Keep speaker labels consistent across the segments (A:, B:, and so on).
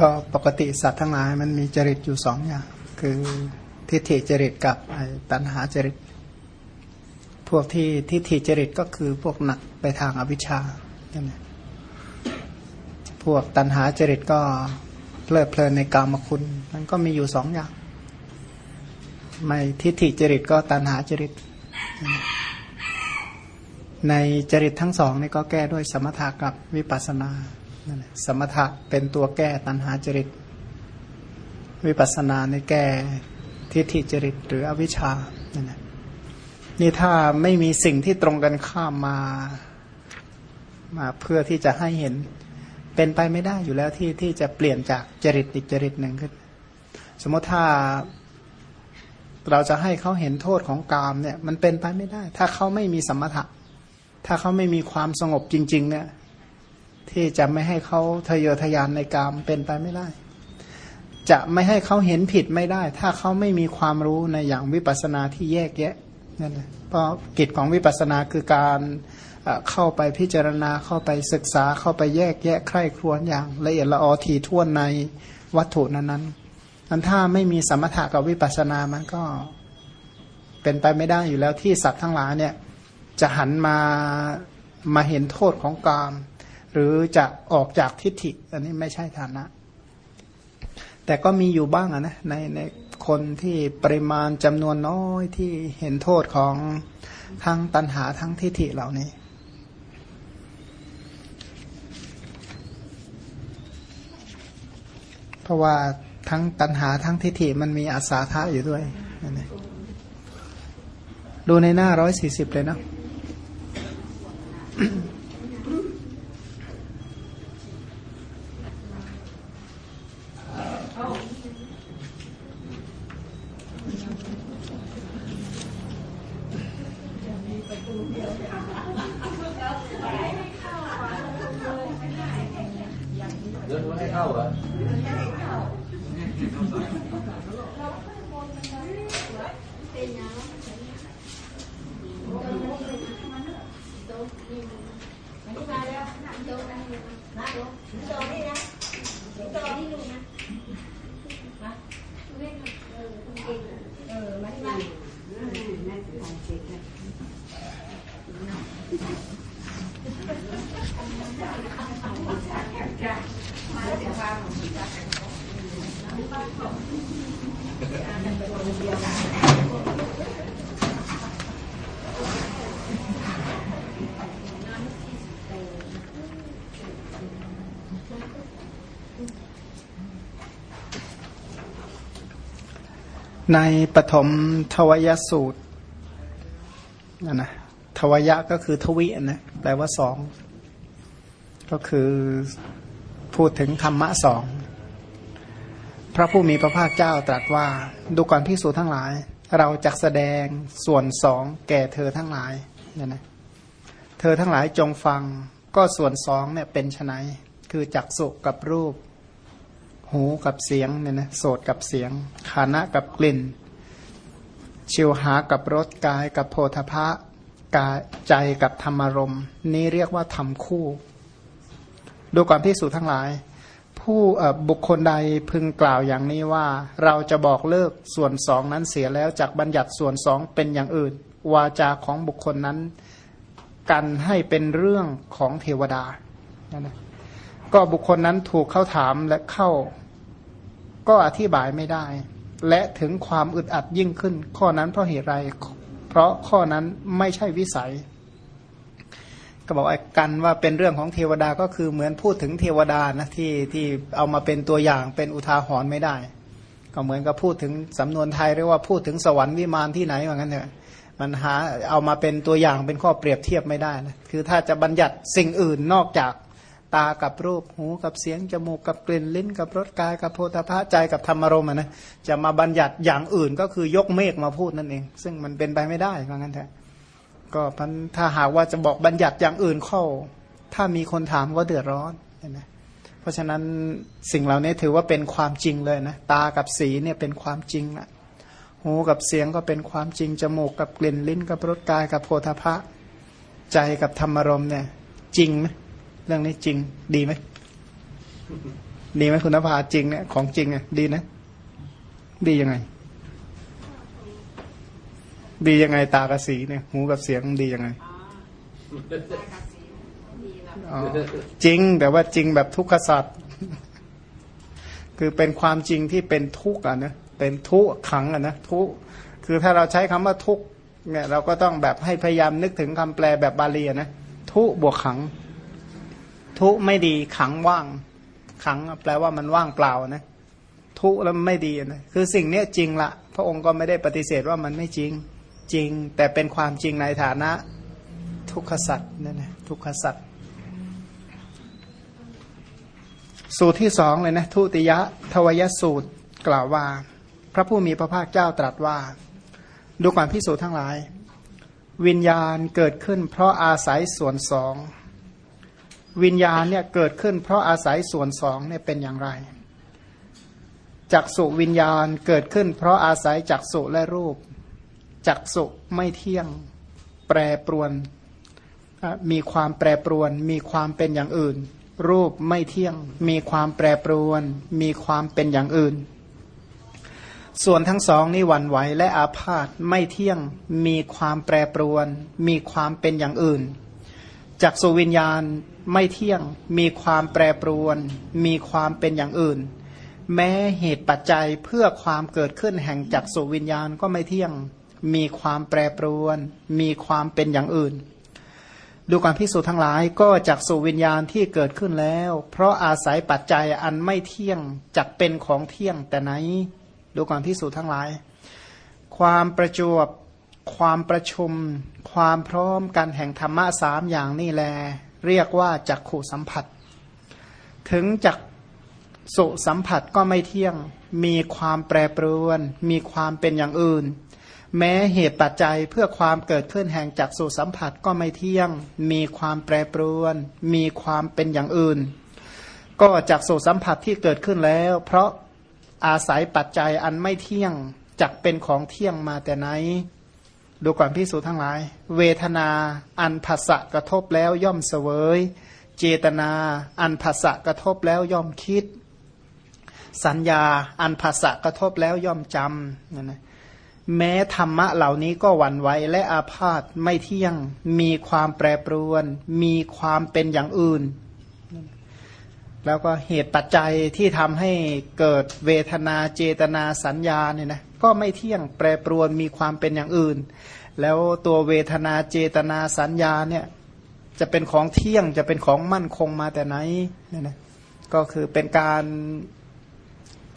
A: ก็ปกติสัตว์ทั้งหลายมันมีจริตอยู่สองอย่าง คือทิฏฐิจริตกับตัณหาจริต พวกที่ทิฏฐิจริตก็คือพวกหนักไปทางอวิชชานั่นแหละพวกตัณหาจริตก็เพลิดเพลินในกามคุณ มันก็มีอยู่สองอย่าง ไม่ทิฏฐิจริตก็ตัณหาจริต ในจริตทั้งสองนี่ก็แก้ด้วยสมถะกับวิปัสสนา สมถะเป็นตัวแก้ตัณหาจริต วิปัสสนาในแก้ทิฏฐิจริตหรืออวิชชานี่นะนี่ถ้าไม่มีสิ่งที่ตรงกันข้ามมามาเพื่อที่จะให้เห็นเป็นไปไม่ได้อยู่แล้วที่ที่จะเปลี่ยนจากจริตอีกจริตหนึ่งขึ้น สมมติถ้าเราจะให้เขาเห็นโทษของกามเนี่ย มันเป็นไปไม่ได้ ถ้าเขาไม่มีสมถะ ถ้าเขาไม่มีความสงบจริง ๆ เนี่ย ที่จะไม่ให้เขาทะเยอทะยานในกามเป็นไปไม่ได้ จะไม่ให้เขาเห็นผิดไม่ได้ ถ้าเขาไม่มีความรู้ในอย่างวิปัสสนาที่แยกแยะนั่นแหละเพราะกิจของวิปัสสนาคือการเข้าไปพิจารณาเข้าไปศึกษาเข้าไปแยกแยะใคร่ครวญอย่าง ละเอียดละออทีท่วนในวัตถุนั้นนั้นอันถ้าไม่มีสมถะกับวิปัสสนามันก็เป็นไปไม่ได้อยู่แล้วที่สัตว์ทั้งหลายเนี่ยจะหันมามาเห็นโทษของกาม หรือจะออกจากทิฏฐิ อันนี้ไม่ใช่ฐานะ แต่ก็มีอยู่บ้างนะในในคนที่ปริมาณจำนวนน้อยที่เห็นโทษของทั้งตัณหาทั้งทิฏฐิเหล่านี้เพราะว่าทั้งตัณหาทั้งทิฏฐิมันมีอาสาทะอยู่ด้วย ดูในหน้าร้อยสี่สิบเลยเนาะ ในปฐมทวยสูตรนะนะ ทวยะก็คือทวินะแปลว่าสอง ก็คือพูดถึงธรรมะสอง พระผู้มีพระภาคเจ้าตรัสว่า ดูก่อนพิสูจทั้งหลาย เราจะแสดงส่วนสองแก่เธอทั้งหลายเนี่ยนะเธอทั้งหลายจงฟังก็ส่วนสองเนี่ยเป็นไฉนคือจักสุกับรูป หูกับเสียงเนี่ยนะโสดกับเสียงคานะกับกลิ่น ชิวหากับรสกายกับโพธพะ กายใจกับธรรมารมณ์นี้เรียกว่าทำคู่ ดูก่อนพิสูจทั้งหลาย ผู้บุคคลใดพึงกล่าวอย่างนี้ว่า เราจะบอกเลิกส่วนสองนั้นเสียแล้วจากบัญญัติส่วนสองเป็นอย่างอื่น วาจาของบุคคลนั้น กันให้เป็นเรื่องของเทวดานะก็บุคคลนั้นถูกเข้าถามและเข้า ก็อธิบายไม่ได้ และถึงความอึดอัดยิ่งขึ้น ข้อนั้นเพราะเหตุไร เพราะข้อนั้นไม่ใช่วิสัย ก็บอกไอ้กันว่าเป็นเรื่องของเทวดาก็คือเหมือนพูดถึงเทวดานะที่ที่เอามาเป็นตัวอย่างเป็นอุทาหรณ์ไม่ได้ ก็เหมือนกับพูดถึงสำนวนไทยเรียกว่าพูดถึงสวรรค์วิมานที่ไหนว่างั้นเถอะมันหาเอามาเป็นตัวอย่างเป็นข้อเปรียบเทียบไม่ได้นะคือถ้าจะบัญญัติสิ่งอื่นนอกจาก ตากับรูปหูกับเสียง จมูกกับกลิ่นลิ้น กับรสกายกับโพธาภาใจกับธรรมารมณ์นะจะมาบัญญัติอย่างอื่นก็คือยกเมฆมาพูดนั่นเอง ซึ่งมันเป็นไปไม่ได้เพราะงั้นแท้ก็ถ้าหากว่าจะบอกบัญญัติอย่างอื่นเข้า ถ้ามีคนถามก็เดือดร้อนเห็นะเพราะฉะนั้นสิ่งเหล่านี้ถือว่าเป็นความจริงเลยนะตากับสีเนี่ยเป็นความจริงนะหูกับเสียงก็เป็นความจริงจมูกกับกลิ่นลิ้นกับรสกายกับโพธาภะใจกับธรรมารมณ์เนี่ยจริงไหม เรื่องนี้จริง ดีไหมดีไหมคุณนภาจริงเนี่ยของจริงอะดีนะ ดียังไง ดียังไงตากับสีเนี่ยหูกับเสียงดียังไงจริงแต่ว่าจริงแบบทุกขสัตว์คือเป็นความจริงที่เป็นทุกข์อะนะเป็นทุกขังอะนะทุกคือถ้าเราใช้คำว่าทุกเนี่ยเราก็ต้องแบบให้พยายามนึกถึงคำแปลแบบบาลีนะทุบวกขัง ทุไม่ดีขังว่าง ขังแปลว่ามันว่างเปล่านะ ทุแล้วไม่ดีนะคือสิ่งนี้จริงละพระองค์ก็ไม่ได้ปฏิเสธว่ามันไม่จริงจริง แต่เป็นความจริงในฐานะ ทุกขสัตว์นั่นนะทุกขสัตว์สูตรที่สองเลยนะทุติยะทวยสูตรกล่าวว่า พระผู้มีพระภาคเจ้าตรัสว่า ดูก่อนพิสูจน์ทั้งหลาย วิญญาณเกิดขึ้นเพราะอาศัยส่วนสอง วิญญาณเนี่ยเกิดขึ้นเพราะอาศัยส่วนสองเนี่ยเป็นอย่างไรจักสุวิญญาณเกิดขึ้น เพราะอาศัยจักสุและรูปจักสุไม่เที่ยง แปรปรวน มีความแปรปรวน มีความเป็นอย่างอื่น รูปไม่เที่ยง มีความแปรปรวน มีความเป็นอย่างอื่น ส่วนทั้งสองนี้วันไหวและอาพาธไม่เที่ยง มีความแปรปรวน มีความเป็นอย่างอื่น จากสุวิญญาณไม่เที่ยง มีความแปรปรวน มีความเป็นอย่างอื่น แม้เหตุปัจจัยเพื่อความเกิดขึ้นแห่งจักสุวิญญาณก็ไม่เที่ยง มีความแปรปรวน มีความเป็นอย่างอื่น ดูการพิสูจน์ทั้งหลายก็จักสู่วิญญาณที่เกิดขึ้นแล้ว เพราะอาศัยปัจจัยอันไม่เที่ยงจักเป็นของเที่ยงแต่ไหน ดูการพิสูจน์ทั้งหลาย ความประจวบ ความประชุม ความพร้อมกันแห่งธรรมะสามอย่างนี่แล เรียกว่าจักขู่สัมผัส ถึงจักสุสัมผัสก็ไม่เที่ยง มีความแปรปรวน มีความเป็นอย่างอื่น แม้เหตุปัจจัยเพื่อความเกิดขึ้นแห่งจักสุสัมผัสก็ไม่เที่ยง มีความแปรปรวน มีความเป็นอย่างอื่น ก็จักสุสัมผัสที่เกิดขึ้นแล้ว เพราะอาศัยปัจจัยอันไม่เที่ยงจักเป็นของเที่ยงมาแต่ไหน ดูก่อนพิสูจน์ทั้งหลาย เวทนาอันภาษะกระทบแล้วย่อมเสวย เจตนาอันภาษะกระทบแล้วย่อมคิด สัญญาอันภาษะกระทบแล้วย่อมจำนั่นนะแม้ธรรมะเหล่านี้ก็หวั่นไหวและอาพาธไม่เที่ยง มีความแปรปรวน มีความเป็นอย่างอื่น แล้วก็เหตุปัจจัยที่ทำให้เกิดเวทนาเจตนาสัญญาเนี่ยนะ ก็ไม่เที่ยงแปรปรวนมีความเป็นอย่างอื่น แล้วตัวเวทนาเจตนาสัญญาเนี่ยจะเป็นของเที่ยงจะเป็นของมั่นคงมาแต่ไหนเนี่ยนะก็คือเป็นการ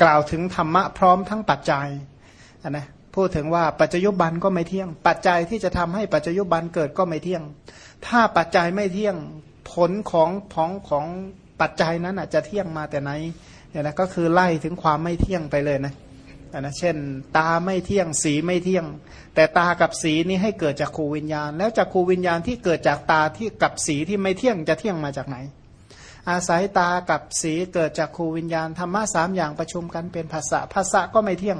A: กล่าวถึงธรรมะพร้อมทั้งปัจจัยนะพูดถึงว่าปัจจยุบันก็ไม่เที่ยง ปัจจัยที่จะทำให้ปัจจยุบันเกิดก็ไม่เที่ยง ถ้าปัจจัยไม่เที่ยงผลของของของปัจจัยนั้นอาจจะเที่ยงมาแต่ไหนเนี่ยนะก็คือไล่ถึงความไม่เที่ยงไปเลยนะ นะเช่น ตาไม่เที่ยงสีไม่เที่ยง แต่ตากับสีนี้ให้เกิดจากขูวิญญาณ แล้วจากขูวิญญาณที่เกิดจากตาที่กับสีที่ไม่เที่ยงจะเที่ยงมาจากไหน อาศัยตากับสีเกิดจากขูวิญญาณธรรมะสามอย่างประชุมกันเป็นภาษาภาษาก็ไม่เที่ยง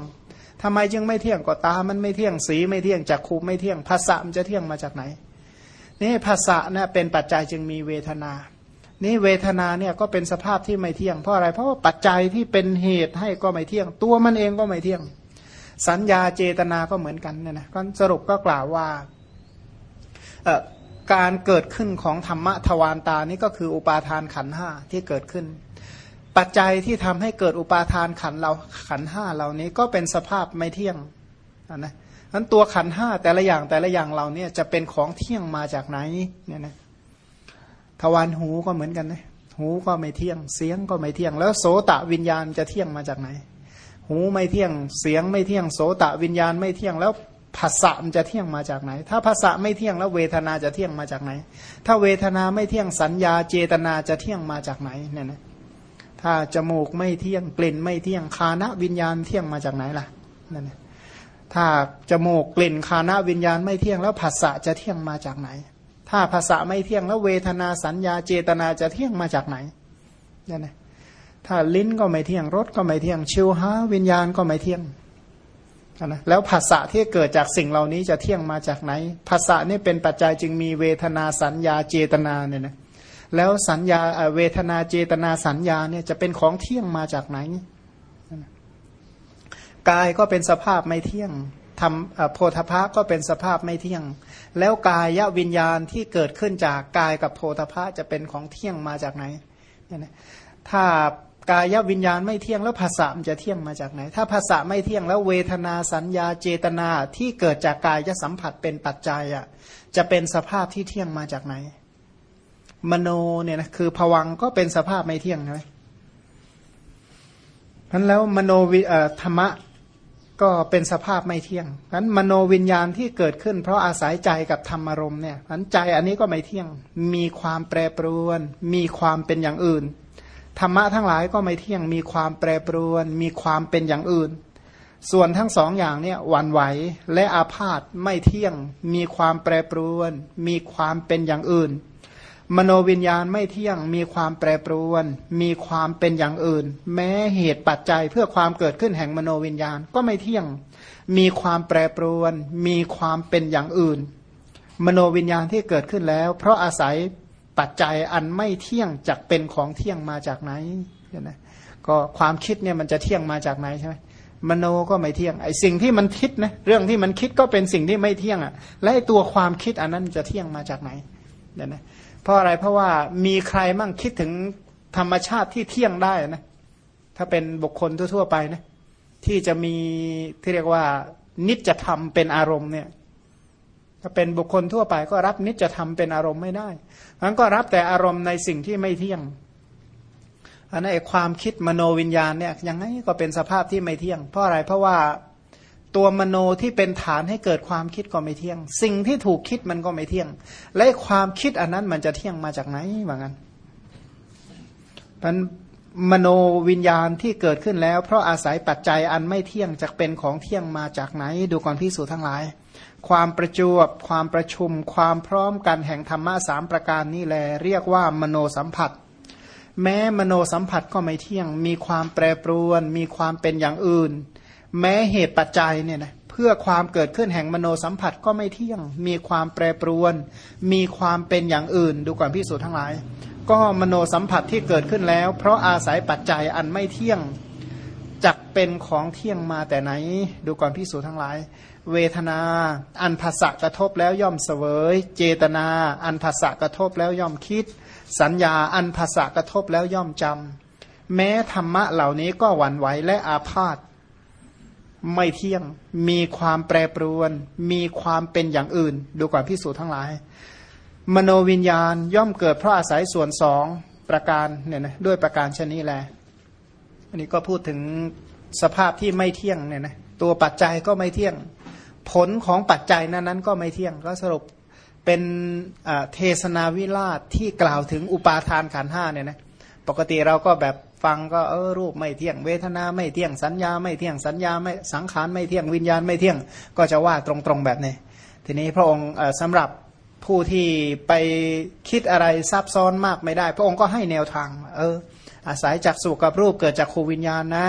A: ทำไมจึงไม่เที่ยงก็ตามันไม่เที่ยงสีไม่เที่ยงจักคูไม่เที่ยงภาษามันจะเที่ยงมาจากไหนนี่ภาษาเนี่ยเป็นปัจจัยจึงมีเวทนา นี่เวทนาเนี่ยก็เป็นสภาพที่ไม่เที่ยงเพราะอะไร เพราะว่าปัจจัยที่เป็นเหตุให้ก็ไม่เที่ยง ตัวมันเองก็ไม่เที่ยง สัญญาเจตนาก็เหมือนกันเนี่ยนะก็สรุปก็กล่าวว่าการเกิดขึ้นของธรรมะทวารตานี่ก็คืออุปาทานขันห้าที่เกิดขึ้น ปัจจัยที่ทำให้เกิดอุปาทานขันเราขันห้าเหล่านี้ก็เป็นสภาพไม่เที่ยงนะนั้นตัวขันห้าแต่ละอย่างแต่ละอย่างเราเนี่ยจะเป็นของเที่ยงมาจากไหนเนี่ยนะ ทวารหูก็เหมือนกันนะหูก็ไม่เที่ยง เสียงก็ไม่เที่ยง แล้วโสตะวิญญาณจะเที่ยงมาจากไหน หูไม่เที่ยง เสียงไม่เที่ยง โสตะวิญญาณไม่เที่ยงแล้วภาษามันจะเที่ยงมาจากไหน ถ้าภาษาไม่เที่ยงแล้วเวทนาจะเที่ยงมาจากไหน ถ้าเวทนาไม่เที่ยงสัญญาเจตนาจะเที่ยงมาจากไหนเนี่ยนะถ้าจมูกไม่เที่ยงกลิ่นไม่เที่ยงคานะวิญญาณเที่ยงมาจากไหนล่ะนั่นถ้าจมูกกลิ่นคานะวิญญาณไม่เที่ยงแล้วภาษาจะเที่ยงมาจากไหน ถ้าภาษาไม่เที่ยงแล้วเวทนาสัญญาเจตนาจะเที่ยงมาจากไหนนั่นะถ้าลิ้นก็ไม่เที่ยงรสก็ไม่เที่ยง ชิวหาวิญญาณก็ไม่เที่ยงนะแล้วภาษาที่เกิดจากสิ่งเหล่านี้จะเที่ยงมาจากไหนภาษานี่เป็นปัจจัยจึงมีเวทนาสัญญาเจตนาเนี่ยนะแล้วสัญญาเวทนาเจตนาสัญญาเนี่ยจะเป็นของเที่ยงมาจากไหนกายก็เป็นสภาพไม่เที่ยง ทำโพธพะก็เป็นสภาพไม่เที่ยง แล้วกายวิญญาณที่เกิดขึ้นจากกายกับโพธพะจะเป็นของเที่ยงมาจากไหนเนี่ยถ้ากายวิญญาณไม่เที่ยงแล้วภาษามันจะเที่ยงมาจากไหน ถ้าภาษาไม่เที่ยงแล้วเวทนาสัญญาเจตนาที่เกิดจากกายจะสัมผัสเป็นปัจจัยอะจะเป็นสภาพที่เที่ยงมาจากไหน มโนเนี่ยนะคือผวังก็เป็นสภาพไม่เที่ยงใช่ไหมพันแล้วมโนวิธรรมะ ก็เป็นสภาพไม่เที่ยงนั้นมโนวิญญาณที่เกิดขึ้น เพราะอาศัยใจกับธรรมารมณ์เนี่ยนั้นใจอันนี้ก็ไม่เที่ยง มีความแปรปรวน มีความเป็นอย่างอื่น ธรรมะทั้งหลายก็ไม่เที่ยง มีความแปรปรวน มีความเป็นอย่างอื่น ส่วนทั้งสองอย่างเนี่ยวันไหวและอาพาธไม่เที่ยง มีความแปรปรวน มีความเป็นอย่างอื่น มโนวิญญาณไม่เที่ยง มีความแปรปรวน มีความเป็นอย่างอื่น แม้เหตุปัจจัยเพื่อความเกิดขึ้นแห่งมโนวิญญาณก็ไม่เที่ยง มีความแปรปรวน มีความเป็นอย่างอื่น มโนวิญญาณที่เกิดขึ้นแล้ว เพราะอาศัยปัจจัยอันไม่เที่ยงจักเป็นของเที่ยงมาจากไหนเนี่ยนะก็ความคิดเนี่ยมันจะเที่ยงมาจากไหนใช่ไหมมโนก็ไม่เที่ยงไอ้สิ่งที่มันคิดนะเรื่องที่มันคิดก็เป็นสิ่งที่ไม่เที่ยงอะและตัวความคิดอันนั้นจะเที่ยงมาจากไหนเนี่ยนะ เพราะอะไรเพราะว่ามีใครมั่งคิดถึงธรรมชาติที่เที่ยงได้นะ ถ้าเป็นบุคคลทั่ว ๆ ไปนะที่จะมีที่เรียกว่า นิจธรรมเป็นอารมณ์เนี่ย ถ้าเป็นบุคคลทั่วไปก็รับนิจธรรมเป็นอารมณ์ไม่ได้มันก็รับแต่อารมณ์ในสิ่งที่ไม่เที่ยงอันนั้นความคิดมโนวิญญาณเนี่ยยังไงก็เป็นสภาพที่ไม่เที่ยง เพราะอะไรเพราะว่า ตัวมโนที่เป็นฐานให้เกิดความคิดก็ไม่เที่ยง สิ่งที่ถูกคิดมันก็ไม่เที่ยง และความคิดอันนั้นมันจะเที่ยงมาจากไหนว่างั้นมันมโนวิญญาณที่เกิดขึ้นแล้ว เพราะอาศัยปัจจัยอันไม่เที่ยงจะเป็นของเที่ยงมาจากไหน ดูก่อนพิสูจทั้งหลาย ความประจวบ ความประชุม ความพร้อมกันแห่งธรรมะสามประการนี้แหละเรียกว่ามโนสัมผัส แม้มโนสัมผัสก็ไม่เที่ยง มีความแปรปรวน มีความเป็นอย่างอื่น แม้เหตุปัจจัยเนี่ยนะเพื่อความเกิดขึ้นแห่งมโนสัมผัสก็ไม่เที่ยง มีความแปรปรวน มีความเป็นอย่างอื่น ดูก่อนพิสูจน์ทั้งหลาย ก็มโนสัมผัสที่เกิดขึ้นแล้ว เพราะอาศัยปัจจัยอันไม่เที่ยงจักเป็นของเที่ยงมาแต่ไหน ดูก่อนพิสูจน์ทั้งหลาย เวทนา อันภาษะกระทบแล้วย่อมเสวย เจตนา อันภาษะกระทบแล้วย่อมคิด สัญญาอันภาษะกระทบแล้วย่อมจำแม้ธรรมะเหล่านี้ก็หวั่นไหวและอาพาธ ไม่เที่ยง มีความแปรปรวน มีความเป็นอย่างอื่น ดูก่อนพิสูจน์ทั้งหลาย มโนวิญญาณย่อมเกิดเพราะอาศัยส่วนสองประการเนี่ยนะด้วยประการชนี้แหละอันนี้ก็พูดถึงสภาพที่ไม่เที่ยงเนี่ยนะตัวปัจจัยก็ไม่เที่ยง ผลของปัจจัยนั้นนั้นก็ไม่เที่ยงก็สรุปเป็นเทศนาวิราชที่กล่าวถึงอุปาทานขันห้าเนี่ยนะปกติเราก็แบบ ฟังก็เออรูปไม่เที่ยงเวทนาไม่เที่ยงสัญญาไม่เที่ยงสัญญาไม่สังขารไม่เที่ยงวิญญาณไม่เที่ยง ก็จะว่าตรงๆแบบนี้ ทีนี้พระองค์สำหรับผู้ที่ไปคิดอะไรซับซ้อนมากไม่ได้ พระองค์ก็ให้แนวทาง เออ อาศัยจากสุกับรูปเกิดจากขูวิญญาณนะ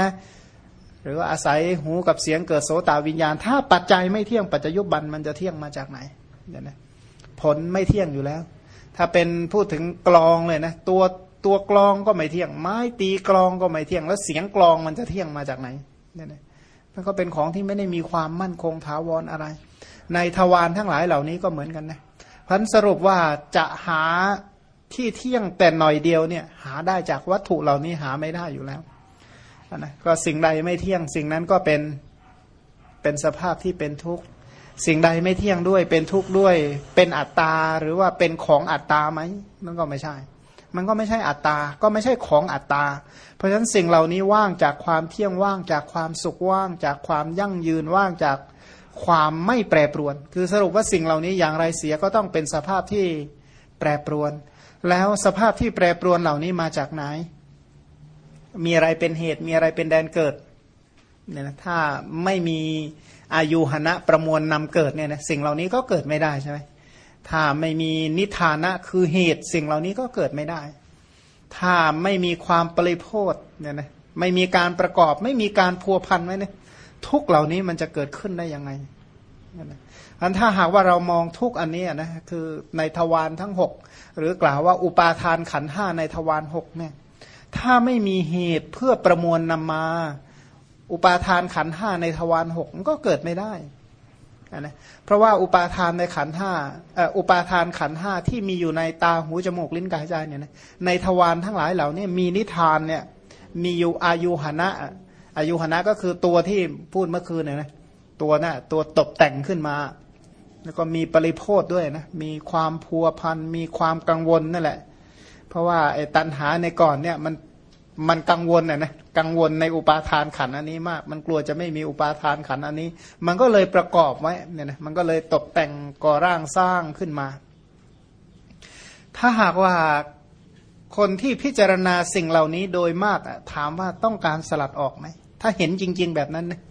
A: หรือว่าอาศัยหูกับเสียงเกิดโสตวิญญาณ ถ้าปัจจัยไม่เที่ยงปัจจยุบันมันจะเที่ยงมาจากไหนเนี่ยนะผลไม่เที่ยงอยู่แล้ว ถ้าเป็นพูดถึงกลองเลยนะตัว ตัวกลองก็ไม่เที่ยง ไม้ตีกลองก็ไม่เที่ยง แล้วเสียงกลองมันจะเที่ยงมาจากไหนเนี่ยนะมันก็เป็นของที่ไม่ได้มีความมั่นคงถาวรออะไร ในทวารทั้งหลายเหล่านี้ก็เหมือนกันนะพันสรุปว่าจะหาที่เที่ยงแต่หน่อยเดียวเนี่ยหาได้จากวัตถุเหล่านี้หาไม่ได้อยู่แล้วนะก็สิ่งใดไม่เที่ยง สิ่งนั้นก็เป็นเป็นสภาพที่เป็นทุกข์สิ่งใดไม่เที่ยงด้วยเป็นทุกข์ด้วย เป็นอัตตาหรือว่าเป็นของอัตตาไหมมันก็ไม่ใช่ มันก็ไม่ใช่อัตตา ก็ไม่ใช่ของอัตตา เพราะฉะนั้นสิ่งเหล่านี้ว่างจากความเที่ยงว่างจากความสุขว่าง จากความยั่งยืนว่างจากความไม่แปรปรวน คือสรุปว่าสิ่งเหล่านี้อย่างไรเสียก็ต้องเป็นสภาพที่แปรปรวน แล้วสภาพที่แปรปรวนเหล่านี้มาจากไหน มีอะไรเป็นเหตุ มีอะไรเป็นแดนเกิดเนี่ยนะถ้าไม่มีอายุหณะประมวลนำเกิดเนี่ยนะสิ่งเหล่านี้ก็เกิดไม่ได้ใช่ไหม ถ้าไม่มีนิทานะคือเหตุสิ่งเหล่านี้ก็เกิดไม่ได้ ถ้าไม่มีความปริโพธเนี่ยนะไม่มีการประกอบ ไม่มีการพัวพันไว้เนี่ยทุกเหล่านี้มันจะเกิดขึ้นได้ยังไงอันถ้าหากว่าเรามองทุกอันนี้นะคือในทวารทั้งหกหรือกล่าวว่าอุปาทานขันห้าในทวารหกเนี่ยถ้าไม่มีเหตุเพื่อประมวลนำมา อุปาทานขันห้าในทวารหกมันก็เกิดไม่ได้ นะเพราะว่าอุปาทานในขันห้าอุปาทานขันห้าที่มีอยู่ในตาหูจมูกลิ้นกายใจเนี่ยในทวารทั้งหลายเหล่านี้มีนิทานเนี่ยมีอยู่อายุหนะอายุหนะก็คือตัวที่พูดเมื่อคืนเนี่ยนะตัวนะ่ะตัวตกแต่งขึ้นมา แล้วก็มีปริโพธด้วยนะมีความพัวพันมีความกังวลนั่นแหละ เพราะว่าไอ้ตันหาในก่อนเนี่ยมัน มันกังวลน่ะนะกังวลในอุปาทานขันอันนี้มาก มันกลัวจะไม่มีอุปาทานขันอันนี้ มันก็เลยประกอบไว้เนี่ยนะมันก็เลยตกแต่งก่อร่างสร้างขึ้นมา ถ้าหากว่าคนที่พิจารณาสิ่งเหล่านี้โดยมากถามว่าต้องการสลัดออกไหมถ้าเห็นจริง ๆ แบบนั้นนะ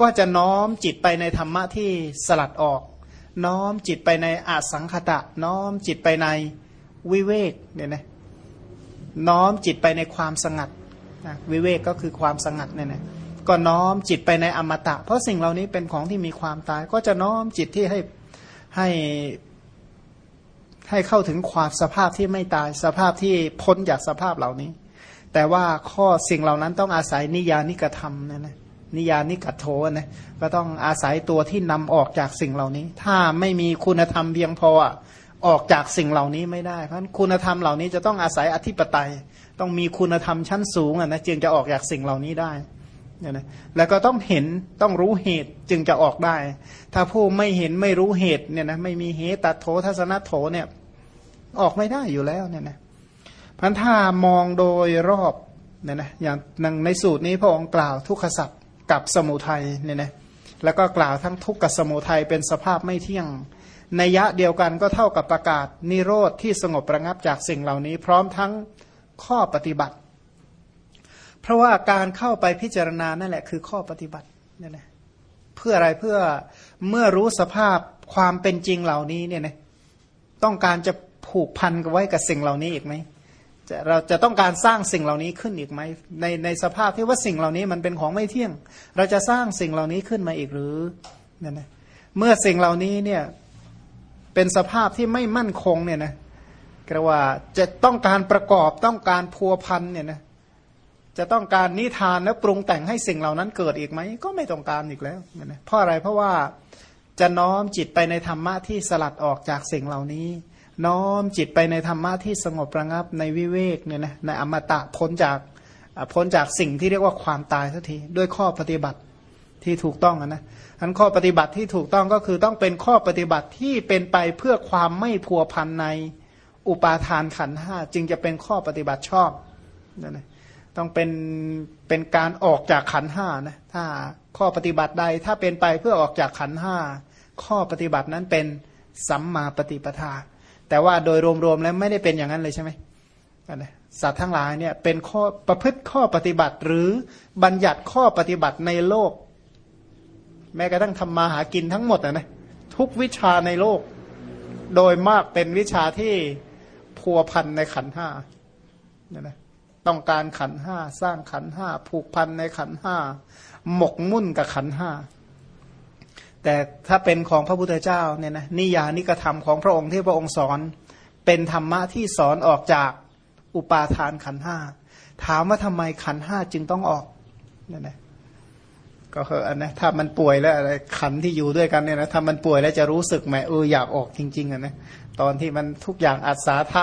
A: ก็จะน้อมจิตไปในธรรมะที่สลัดออก น้อมจิตไปในอาสังขตะ น้อมจิตไปในวิเวกเนี่ยนะ น้อมจิตไปในความสงัดนะวิเวกก็คือความสงัดเนี่ยนะก็น้อมจิตไปในอมตะ เพราะสิ่งเหล่านี้เป็นของที่มีความตาย ก็จะน้อมจิตที่ให้ให้ให้เข้าถึงความสภาพที่ไม่ตายสภาพที่พ้นจากสภาพเหล่านี้ แต่ว่าข้อสิ่งเหล่านั้นต้องอาศัยนิยานิกระทำนะนะนิยานิกัตโทนะก็ต้องอาศัยตัวที่นำออกจากสิ่งเหล่านี้ ถ้าไม่มีคุณธรรมเพียงพอ ออกจากสิ่งเหล่านี้ไม่ได้เพราะคุณธรรมเหล่านี้จะต้องอาศัยอธิปไตย ต้องมีคุณธรรมชั้นสูงอะนะจึงจะออกจากสิ่งเหล่านี้ได้เนี่ยนะแล้วก็ต้องเห็นต้องรู้เหตุจึงจะออกได้ ถ้าผู้ไม่เห็นไม่รู้เหตุเนี่ยนะไม่มีเหตุตัดโถทัศนโถเนี่ยออกไม่ได้อยู่แล้วเนี่ยนะพันถ้ามองโดยรอบเนี่ยนะอย่างในสูตรนี้พระองค์กล่าวทุกขสัตว์กับสมุทัยเนี่ยนะแล้วก็กล่าวทั้งทุกข์กับสมุทัยเป็นสภาพไม่เที่ยง นยะเดียวกันก็เท่ากับประกาศ นิโรธที่สงบประงับจากสิ่งเหล่านี้ พร้อมทั้งข้อปฏิบัติ เพราะว่าการเข้าไปพิจารณานั่นแหละคือข้อปฏิบัติเนี่ยนะเพื่ออะไรเพื่อเมื่อรู้สภาพความเป็นจริงเหล่านี้เนี่ยนะต้องการจะผูกพันกับไว้กับสิ่งเหล่านี้อีกไหมจะเราจะต้องการสร้างสิ่งเหล่านี้ขึ้นอีกไหมในในสภาพที่ว่าสิ่งเหล่านี้มันเป็นของไม่เที่ยง เราจะสร้างสิ่งเหล่านี้ขึ้นมาอีกหรือเนี่ยนะเมื่อสิ่งเหล่านี้เนี่ย เป็นสภาพที่ไม่มั่นคงเนี่ยนะกระว่าจะต้องการประกอบต้องการพัวพันเนี่ยนะจะต้องการนิทานแล้วปรุงแต่งให้สิ่งเหล่านั้นเกิดอีกไหมก็ไม่ต้องการอีกแล้วนะเพราะอะไรเพราะว่าจะน้อมจิตไปในธรรมะที่สลัดออกจากสิ่งเหล่านี้ น้อมจิตไปในธรรมะที่สงบระงับในวิเวกเนี่ยนะในอมตะพ้นจากพ้นจากสิ่งที่เรียกว่าความตายสักทีด้วยข้อปฏิบัติที่ถูกต้องนะ อันข้อปฏิบัติที่ถูกต้องก็คือต้องเป็นข้อปฏิบัติที่เป็นไปเพื่อความไม่พัวพันในอุปาทานขันห้าจึงจะเป็นข้อปฏิบัติชอบนั่นนะต้องเป็นเป็นการออกจากขันห้านะถ้าข้อปฏิบัติใดถ้าเป็นไปเพื่อออกจากขันห้าข้อปฏิบัตินั้นเป็นสัมมาปฏิปทา แต่ว่าโดยรวมๆแล้วไม่ได้เป็นอย่างนั้นเลยใช่ไหมนะสัตว์ทั้งหลายเนี่ยเป็นข้อประพฤติข้อปฏิบัติหรือบัญญัติข้อปฏิบัติในโลก แม้กระทั่งทำมาหากินทั้งหมดนะนะทุกวิชาในโลก โดยมากเป็นวิชาที่พัวพันในขันห้าเนี่ยนะต้องการขันห้าสร้างขันห้าผูกพันในขันห้าหมกมุ่นกับขันห้าแต่ถ้าเป็นของพระพุทธเจ้าเนี่ยนะนิยานิกระทำของพระองค์ที่พระองค์สอน เป็นธรรมะที่สอนออกจากอุปาทานขันห้าถามว่าทำไมขันห้าจึงต้องออกเนี่ยนะ ก็คืออันนะถ้ามันป่วยแล้วอะไรขันที่อยู่ด้วยกันเนี่ยนะถ้ามันป่วยแล้วจะรู้สึกไหมเอออยากออกจริงๆอะนะตอนที่มันทุกอย่างอัศาทะ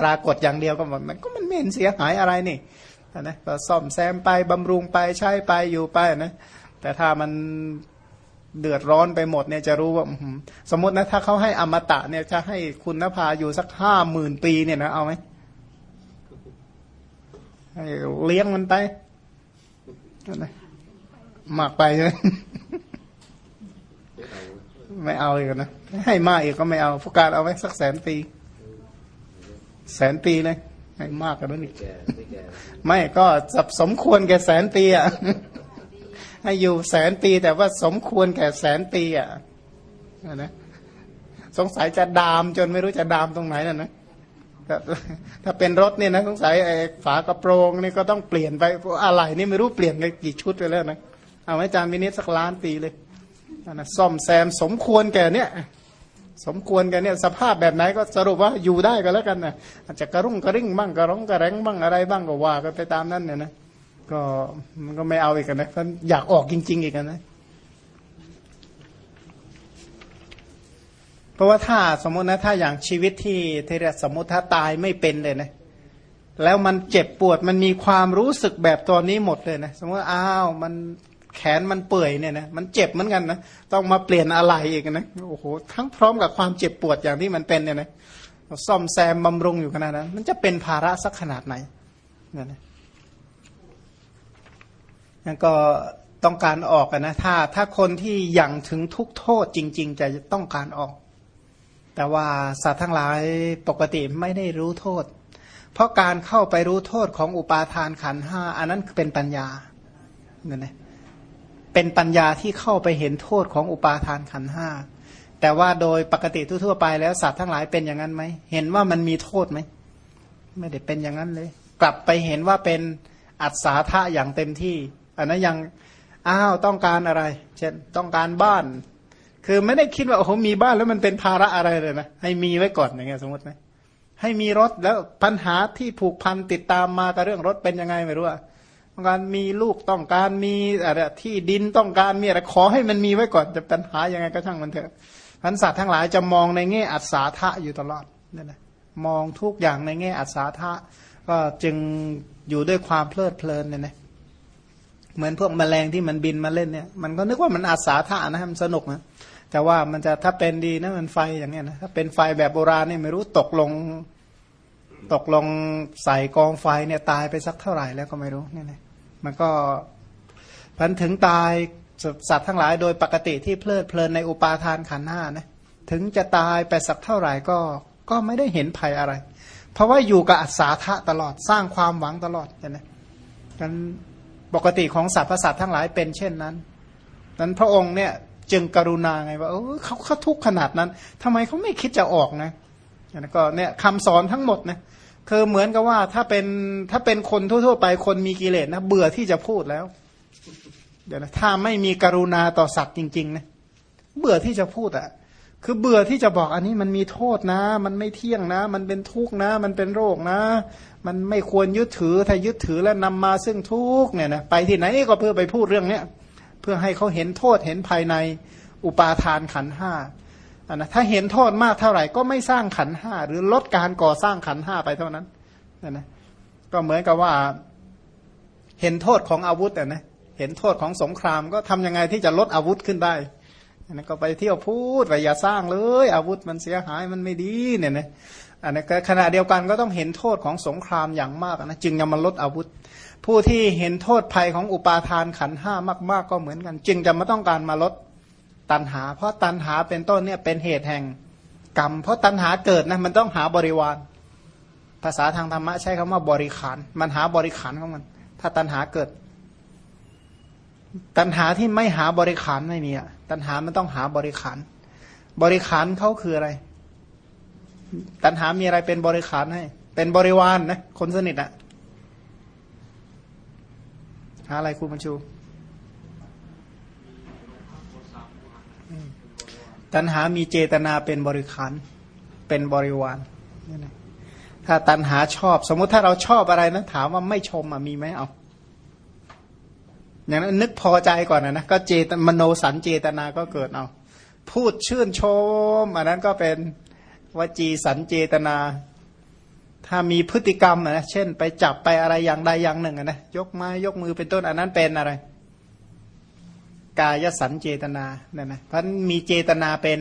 A: ปรากฏอย่างเดียวก็มันก็มันไม่เห็นเสียหายอะไรนี่นะก็ซ่อมแซมไปบำรุงไปใช้ไปอยู่ไปนะแต่ถ้ามันเดือดร้อนไปหมดเนี่ยจะรู้ว่าสมมตินะถ้าเขาให้อมตะเนี่ยจะให้คุณนภาอยู่สักห้าหมื่นปีเนี่ยนะเอาไหมเลี้ยงมันไปนะ มากไปใช่ไหมไม่เอาอีกนะ ให้มากอีกก็ไม่เอาผู้การเอาไว้สักแสนปี แสนปีเลยให้มากกันนั้นอีกไม่ก็สมควรแก่แสนปีอะให้อยู่แสนปีแต่ว่าสมควรแก่แสนปีอะนะสงสัยจะดามจนไม่รู้จะดามตรงไหนน่ะนะถ้าเป็นรถเนี่ยนะสงสัยไอ้ฝากระโปรงนี่ก็ต้องเปลี่ยนไปอะไรนี่ไม่รู้เปลี่ยนกันกี่ชุดไปแล้วนะ เอาไว้จานมินิสสักล้านปีเลยนะซ่อมแซมสมควรแก่เนี่ยสมควรแก่เนี่ยสภาพแบบไหนก็สรุปว่าอยู่ได้ก็แล้วกันนะอาจจะกระรุ่งกระริ่งบ้างกระร้องกระแรงบ้างอะไรบ้างก็ว่ากันไปตามนั้นเนี่ยนะก็มันก็ไม่เอาอีกนะเพราะอยากออกจริง ๆ อีกนะเพราะว่าถ้าสมมตินะถ้าอย่างชีวิตที่เทเรสมมติถ้าตายไม่เป็นเลยนะแล้วมันเจ็บปวดมันมีความรู้สึกแบบตอนนี้หมดเลยนะสมมติอ้าวมัน แขนมันเปื่อยเนี่ยนะมันเจ็บเหมือนกันนะต้องมาเปลี่ยนอะไรอีกนะโอ้โหทั้งพร้อมกับความเจ็บปวดอย่างที่มันเป็นเนี่ยนะซ่อมแซมบำรุงอยู่ขนาดนั้น มันจะเป็นภาระสักขนาดไหนเนี่ยนะนั่นก็ต้องการออกนนะถ้าถ้าคนที่ยังถึงทุกโทษจริง ๆ จะต้องการออก แต่ว่าสัตว์ทั้งหลายปกติไม่ได้รู้โทษ เพราะการเข้าไปรู้โทษของอุปาทานขันห้าอันนั้นเป็นปัญญาเนี่ยนะ เป็นปัญญาที่เข้าไปเห็นโทษของอุปาทานขันห้าแต่ว่าโดยปกติทั่วไปแล้วสัตว์ทั้งหลายเป็นอย่างนั้นไหมเห็นว่ามันมีโทษไหมไม่ได้เป็นอย่างนั้นเลย กลับไปเห็นว่าเป็นอัศาธาอย่างเต็มที่ อันนั้นยังอ้าวต้องการอะไร เช่นต้องการบ้าน คือไม่ได้คิดว่าโอ้โหมีบ้านแล้วมันเป็นภาระอะไรเลยนะให้มีไว้ก่อนอย่างเงี้ยสมมติไหมให้มีรถแล้วปัญหาที่ผูกพันติดตามมากับเรื่องรถเป็นยังไงไม่รู้อะ ต้องการมีลูกต้องการมีอะไรที่ดินต้องการมีอะไรขอให้มันมีไว้ก่อนจะปัญหายังไงก็ช่างมันเถอะพันสัตว์ทั้งหลายจะมองในแง่อัศธะอยู่ตลอดนั่นแหละมองทุกอย่างในแง่อัศธะก็จึงอยู่ด้วยความเพลิดเพลินเนี่ยนะเหมือนพวกแมลงที่มันบินมาเล่นเนี่ยมันก็นึกว่ามันอาสาท่านะมันสนุกนะแต่ว่ามันจะถ้าเป็นดีนะมันไฟอย่างเนี้ยนะถ้าเป็นไฟแบบโบราณเนี่ยไม่รู้ตกลง ตกลงใส่กองไฟเนี่ยตายไปสักเท่าไหร่แล้วก็ไม่รู้เนี่ยนะ มันก็พันถึงตายสัตว์ทั้งหลายโดยปกติที่เพลิดเพลินในอุปาทานขันห้านะถึงจะตายไปสักเท่าไหร่ก็ก็ไม่ได้เห็นภัยอะไร เพราะว่าอยู่กับอัศาธะตลอดสร้างความหวังตลอดเห็นไหมกันปกติของสัตว์ประสาททั้งหลายเป็นเช่นนั้นนั้นพระองค์เนี่ยจึงกรุณาไงว่าเออเขาเขาทุกข์ขนาดนั้นทำไมเขาไม่คิดจะออกนะก็เนี่ยคำสอนทั้งหมดนะ คือเหมือนกับว่าถ้าเป็นถ้าเป็นคนทั่วๆไปคนมีกิเลสนะเบื่อที่จะพูดแล้ว เดี๋ยวนะถ้าไม่มีกรุณาต่อสัตว์จริงๆนะเบื่อที่จะพูดอะ่ะ คือเบื่อที่จะบอกอันนี้มันมีโทษนะ มันไม่เที่ยงนะ มันเป็นทุกข์นะ มันเป็นโรคนะ มันไม่ควรยึดถือถ้ายึดถือแล้วนำมาซึ่งทุกข์เนี่ยนะไปที่ไหนก็เพื่อไปพูดเรื่องเนี้ยเพื่อให้เขาเห็นโทษเห็นภายในอุปาทานขันห้า นนะถ้าเห็นโทษมากเท่าไหร่ก็ไม่สร้างขันห้าหรือลดการก่อสร้างขันห้าไปเท่านั้นนะนะก็เหมือนกับว่า เห็นโทษของอาวุธอะนะเห็นโทษของสงคราม ก็ทำยังไงที่จะลดอาวุธขึ้นได้นนั้นก็ไปเที่ยวพูดไปอย่าสร้างเลย อาวุธมันเสียหายมันไม่ดีเนี่ยนะอันนี้ขณะเดียวกันก็ต้องเห็นโทษของสงครามอย่างมากนะจึงจะมาลดอาวุธ ผู้ที่เห็นโทษภัยของอุปาทานขันห้ามาก ๆ ก็เหมือนกัน จึงจะมาต้องการมาลด ตันหา เพราะตันหาเป็นต้นเนี่ยเป็นเหตุแห่งกรรม เพราะตันหาเกิดนะมันต้องหาบริวาร ภาษาทางธรรมะใช้คำว่าบริขาร มันหาบริขารของมัน ถ้าตันหาเกิด ตันหาที่ไม่หาบริขารไม่มีอะตันหามันต้องหาบริขาร บริขารเขาคืออะไร ตัณหามีอะไรเป็นบริขารให้ เป็นบริวารนนะคนสนิทอะหาอะไรครูบัญชู ตัณหามีเจตนาเป็นบริขารเป็นบริวารถ้าตัณหาชอบ สมมุติถ้าเราชอบอะไรนะถามว่าไม่ชมมีไหมเอาอย่างนั้นนึกพอใจก่อนนะนะก็เจตมโนสันเจตนาก็เกิดเอาพูดชื่นชมอันนั้นก็เป็นวจีสันเจตนา ถ้ามีพฤติกรรมนะเช่น ไปจับไปอะไรอย่างใดอย่างหนึ่งนะยกไม้ยกมือเป็นต้นอันนั้นเป็นอะไร กายสันเจตนาเนี่ยนะเพราะมีเจตนาเป็น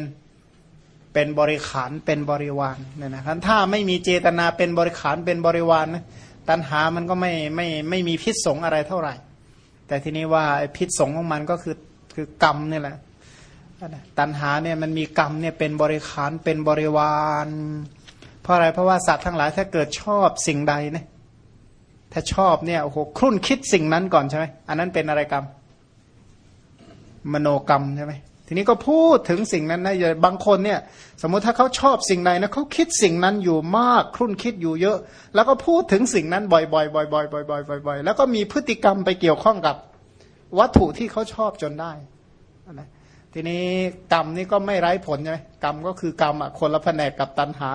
A: เป็นบริขารเป็นบริวารเนี่ยนะท่านถ้าไม่มีเจตนาเป็นบริขารเป็นบริวารนะตัณหามันก็ไม่ไม่ไม่มีพิษสงอะไรเท่าไหร่ แต่ทีนี้ว่าพิษสงของมันก็คือคือกรรมนี่แหละตัณหาเนี่ยมันมีกรรมเนี่ยเป็นบริขารเป็นบริวารเพราะอะไรเพราะว่าสัตว์ทั้งหลายถ้าเกิดชอบสิ่งใดเนี่ยถ้าชอบเนี่ยโอ้โหครุ่นคิดสิ่งนั้นก่อนใช่ไหมอันนั้นเป็นอะไรกรรม มโนกรรมใช่ไหมทีนี้ก็พูดถึงสิ่งนั้นนะบางคนเนี่ย สมมุติถ้าเขาชอบสิ่งใดนะเขาคิดสิ่งนั้นอยู่มากครุ่นคิดอยู่เยอะ แล้วก็พูดถึงสิ่งนั้นบ่อยๆบ่อยๆบ่อยๆบ่อยๆบ่อยๆแล้วก็มีพฤติกรรมไปเกี่ยวข้องกับวัตถุที่เขาชอบจนได้นะทีนี้กรรมนี่ก็ไม่ไร้ผลใช่ไหมกรรมก็คือกรรมอะคนละแผนกกับตัณหา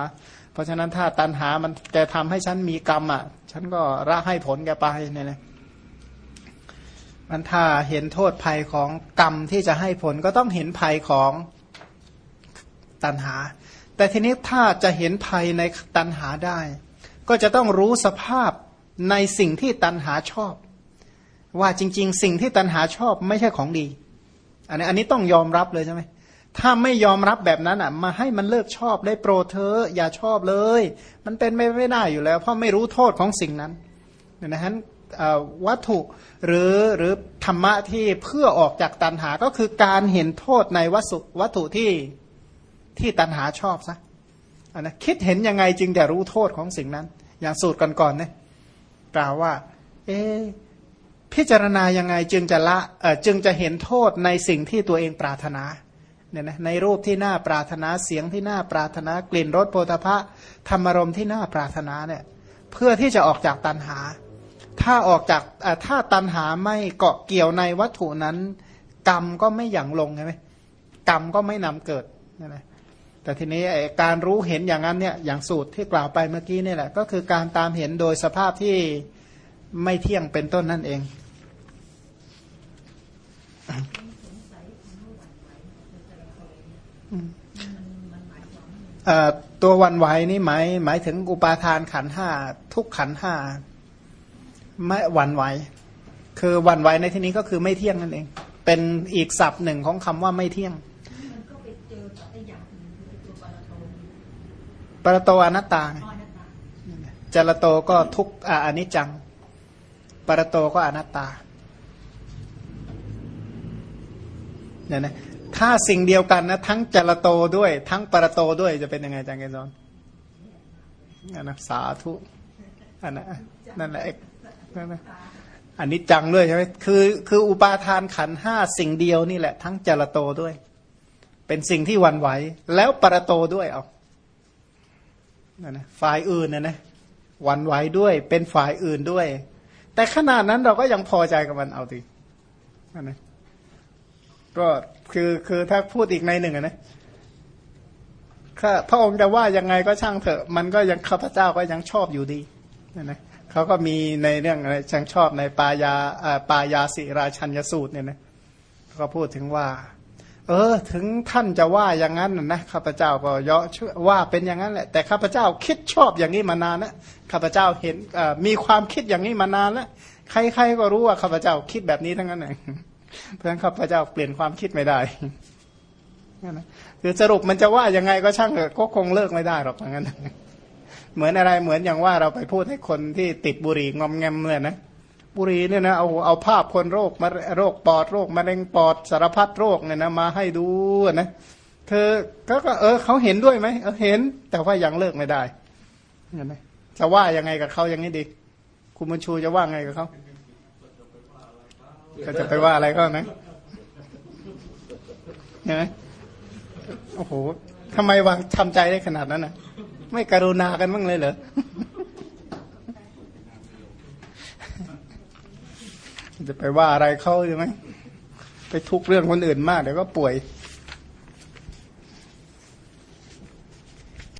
A: เพราะฉะนั้นถ้าตัณหามันแกทำให้ฉันมีกรรมอะ ฉันก็ละให้ผลแกไปเนี่ยนะ มันถ้าเห็นโทษภัยของกรรมที่จะให้ผลก็ต้องเห็นภัยของตัณหา แต่ทีนี้ถ้าจะเห็นภัยในตัณหาได้ ก็จะต้องรู้สภาพในสิ่งที่ตัณหาชอบ ว่าจริง ๆ สิ่งที่ตัณหาชอบไม่ใช่ของดี อันนี้อันนี้ต้องยอมรับเลยใช่ไหมถ้าไม่ยอมรับแบบนั้นอะ มาให้มันเลิกชอบได้โปรเธออย่าชอบเลย มันเป็นไม่ไม่ได้อยู่แล้ว เพราะไม่รู้โทษของสิ่งนั้นนะฮะ วัตถุหรือหรือธรรมะที่เพื่อออกจากตัณหาก็คือการเห็นโทษในวัตถุวัตถุที่ที่ตัณหาชอบซะอันนะคิดเห็นยังไงจึงจะรู้โทษของสิ่งนั้น อย่างสูตรก่อนๆเนี่ยกล่าวว่า เอ๊พิจารณายังไงจึงจะละเออจึงจะเห็นโทษในสิ่งที่ตัวเองปรารถนาเนี่ยนะในรูปที่น่าปรารถนาเสียงที่น่าปรารถนากลิ่นรสโพธพะธรรมรมที่น่าปรารถนาเนี่ยเพื่อที่จะออกจากตัณหา ถ้าออกจากถ้าตัณหาไม่เกาะเกี่ยวในวัตถุนั้น กรรมก็ไม่หยั่งลงใช่ไหมกรรมก็ไม่นำเกิดเนี่ยนะแต่ทีนี้การรู้เห็นอย่างนั้นเนี่ยอย่างสูตรที่กล่าวไปเมื่อกี้นี่แหละ ก็คือการตามเห็นโดยสภาพที่ไม่เที่ยงเป็นต้นนั่นเองตัววันไหวนี่หมายหมายถึงอุปาทานขันห้าทุกขันห้า ไม่หวั่นไหว คือหวั่นไหวในที่นี้ก็คือไม่เที่ยงนั่นเอง เป็นอีกศัพท์หนึ่งของคำว่าไม่เที่ยงปรโตอนัตตาจรโตก็ทุกอนิจจัง ปรโตก็อนัตตาเนี่ยนะถ้าสิ่งเดียวกันนะทั้งจรโตด้วย ทั้งปรโตด้วยจะเป็นยังไงจังเกซอนอันนะสาธุอันนั้นนั่นแหละ นั่นะอันนี้จังด้วยใช่ไหมคือคืออุปาทานขันห้าสิ่งเดียวนี่แหละ ทั้งจรโตด้วย เป็นสิ่งที่วันไหว แล้วปรโตด้วยเอานั่นนะฝ่ายอื่นนะนะวันไหวด้วย เป็นฝ่ายอื่นด้วย แต่ขนาดนั้นเราก็ยังพอใจกับมันเอาทีนั่นนะก็คือคือถ้าพูดอีกในหนึ่งนะข้าพระองค์จะว่ายังไงก็ช่างเถอะ มันก็ยังข้าพเจ้าก็ยังชอบอยู่ดีนะนะ เขาก็มีในเรื่องอะไรช่างชอบในปายาปายาสิราชัญยสูตรเนี่ยนะก็พูดถึงว่า เออ ถึงท่านจะว่าอย่างนั้นนะข้าพเจ้าก็เยาะว่าเป็นอย่างนั้นแหละ แต่ข้าพเจ้าคิดชอบอย่างนี้มานานแล้วข้าพเจ้าเห็นมีความคิดอย่างนี้มานานแล้วใครๆก็รู้ว่าข้าพเจ้าคิดแบบนี้ทั้งนั้นเองเพราะฉะนั้นข้าพเจ้าเปลี่ยนความคิดไม่ได้คือสรุปมันจะว่ายังไงก็ช่างเถอะก็คงเลิกไม่ได้หรอกอย่างนั้น เหมือนอะไรเหมือนอย่างว่าเราไปพูดให้คนที่ติดบุหรี่งอมแงมเลยนะบุหรี่เนี่ยนะเอาเอาภาพคนโรคมาโรคปอดโรคมะเร็งปอดสารพัดโรคเนี่ยนะมาให้ดูนะเธอก็เออเขาเห็นด้วยไหมเออเห็น แต่ว่ายังเลิกไม่ได้เห็นไหมจะว่ายังไงกับเขาอย่างนี้ดี คุณบุญชูจะว่าไงกับเขาก็จะไปว่าอะไรก็นะเห็นไหมโอ้โหทำไมวางทำใจได้ขนาดนั้นนะ ไม่กรุณากันบ้างเลยเหรอจะไปว่าอะไรเขาใช่ไหมไปทุกเรื่องคนอื่นมากเดี๋ยวก็ป่วย